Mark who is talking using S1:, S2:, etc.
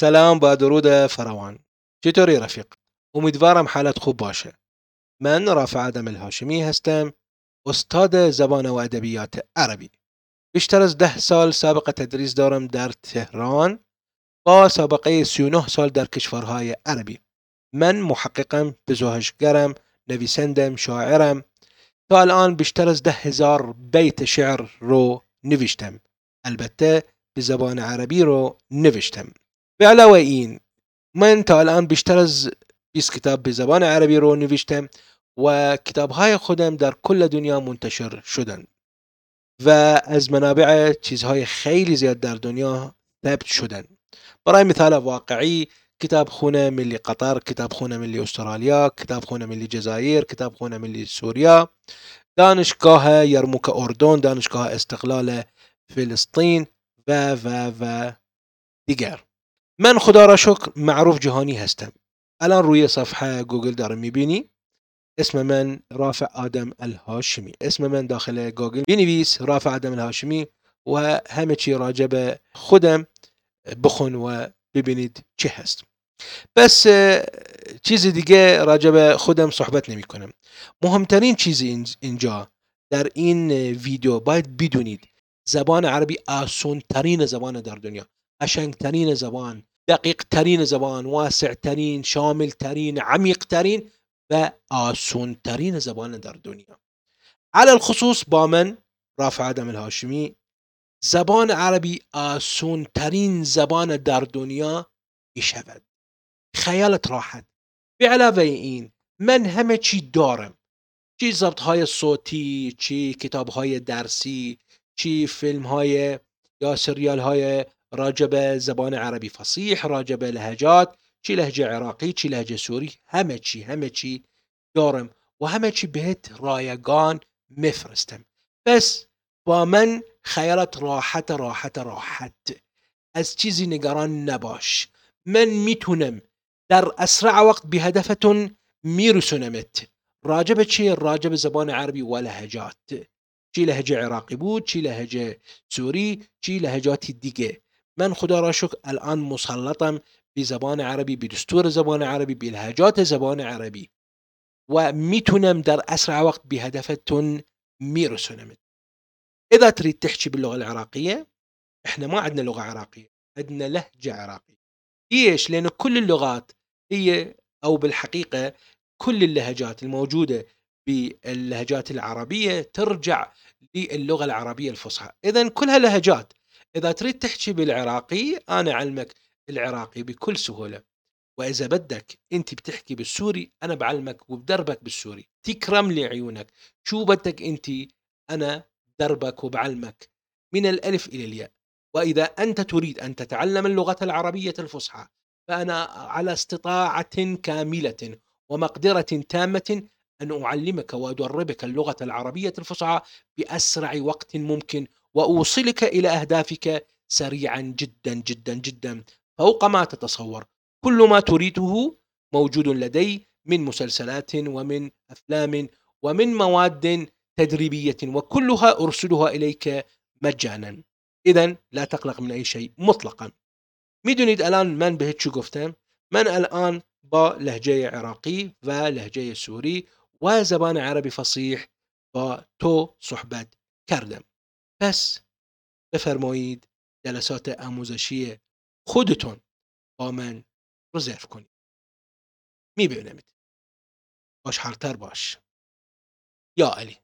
S1: سلام با درود فراوان. چطوری رفیق؟ امیدوارم حالت خوب باشه. من رافع آدم الهاشمی هستم استاد زبان و ادبیات عربی. بیشتر از ده سال سابقه تدریس دارم در تهران. با سابقه 39 سال در کشورهای عربی. من محققم پژوهشگرم نویسندم شاعرم. تا الان بیشتر از ده هزار بیت شعر رو نوشتم. البته به زبان عربی رو نوشتم. به علاوه این من تا الآن بیشتر از 20 کتاب به زبان عربی رو نوشتم و کتاب های خودم در کل دنیا منتشر شدن. و از منابع چیزهای خیلی زیاد در دنیا ثبت شدن. برای مثال واقعی کتاب خونه ملی قطر کتاب خونه ملی استرالیا کتاب خونه ملی الجزایر کتاب خونه ملی سوریا دانشگاه یرموک اردن دانشگاه استقلال فلسطین و و و دیگر. من خدا را شکر معروف جهانی هستم. الان روی صفحه گوگل داره می‌بینی. اسم من رافع آدم الهاشمی. اسم من داخل گوگل بنویس رافع آدم الهاشمی و همه چی راجب خودم بخون و ببینید چه هست. بس چیز دیگه راجب خودم صحبت نمی کنم مهمترین چیز اینجا در این ویدیو باید بدونید زبان عربی آسون ترین زبان در دنیا. قشنگ ترین زبان. دقیق ترین زبان واسع ترین شامل ترین عمیق ترین و آسون ترین زبان در دنیا. على الخصوص با من رافع آدم الهاشمی. زبان عربی آسون ترین زبان در دنیا می شود خیالت راحت. به علاوه این من همه چی دارم. چی ضبط های صوتی چی کتاب های درسی چی فیلم های یا سریال های راجب زبان عربی فصیح راجب لهجات چی لهجه عراقی چی لهجه سوری همه چی همه چی دارم و همه چی بهت رایگان می فرستم. بس با من خیالت راحت راحت راحت. از چیزی نگران نباش. من میتونم در اسرع وقت به هدفتون میرسونمت. راجب چی؟ راجب زبان عربی و لهجات. چی لهجه عراقی بود؟ چی لهجه سوری؟ چی لهجات دیگه؟ من خدا را شکر الان مسلطم به زبان عربی به دستور زبان عربی به لهجات زبان عربی. و میتونم در اسرع وقت به هدفتون میرسونمت اذا تريد تحكي باللغة العراقية إحنا ما عندنا لغة عراقية عندنا لهجة عراقية. ليش؟ لأن كل اللغات هي أو بالحقيقة كل اللهجات الموجودة باللهجات العربية ترجع للغة العربية الفصحى. اذا كلها لهجات. إذا تريد تحكي بالعراقي أنا أعلمك العراقي بكل سهولة. وإذا بدك أنت بتحكي بالسوري أنا بعلمك وبدربك بالسوري. تكرم لي عيونك. شو بدك أنت؟ أنا دربك وبعلمك من الألف إلى الياء. وإذا أنت تريد أن تتعلم اللغة العربية الفصحى فأنا على استطاعة كاملة ومقدرة تامة أن أعلمك وأدربك اللغة العربية الفصحى بأسرع وقت ممكن وأوصلك إلى أهدافك سريعا جدا جدا جدا فوق ما تتصور. كل ما تريده موجود لدي من مسلسلات ومن أفلام ومن مواد تدريبية وكلها أرسلها إليك مجانا. اذا لا تقلق من أي شيء مطلقا. میدونید الآن من بهت چی من الآن با لهجة عراقی و لهجة سوری و زبان عربی فصیح با تو صحبت کردم پس بفرمایید جلسات آموزشی خودتون با من رزرو کنید. میبینمت. خوشحالتر باش. یا علی.